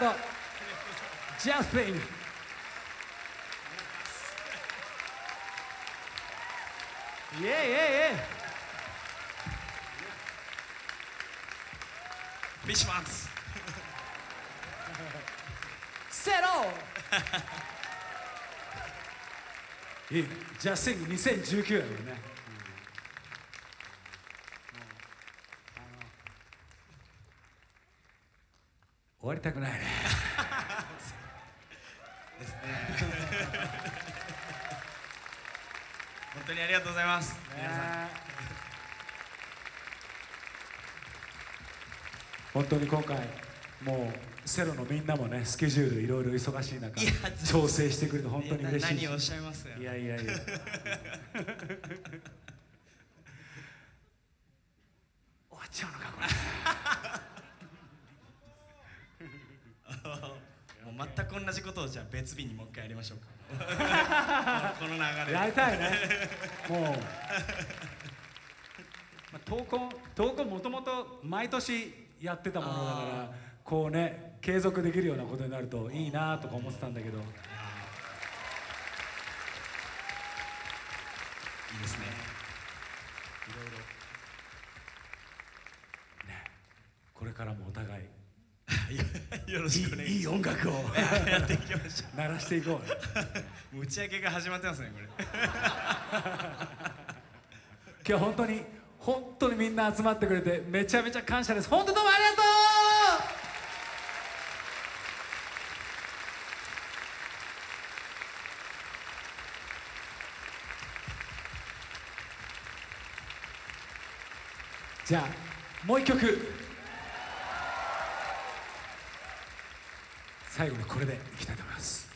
とジャスティンイエイイエイイエイ。フィッシュマンズ。セロ。いいねジャスティン2019やもんね、終わりたくないね。本当にありがとうございます。皆さん本当に今回もうセロのみんなもねスケジュールいろいろ忙しい中調整してくれて本当に嬉しいし何をおっしゃいますよいやいやいや終わっちゃうのかこれもう全く同じことをじゃあ別日にもう一回やりましょうか。この流れで。やりたいね。もう、まあ、闘魂闘魂もともと毎年やってたものだからこうね継続できるようなことになるといいなとか思ってたんだけどよろしくお願いいいいい音楽を。やっていきましょ鳴らしていこう。打ち上げが始まってますねこれ。今日は本当に本当にみんな集まってくれてめちゃめちゃ感謝です。本当どうもありがとう！じゃあもう一曲最後にこれでいきたいと思います。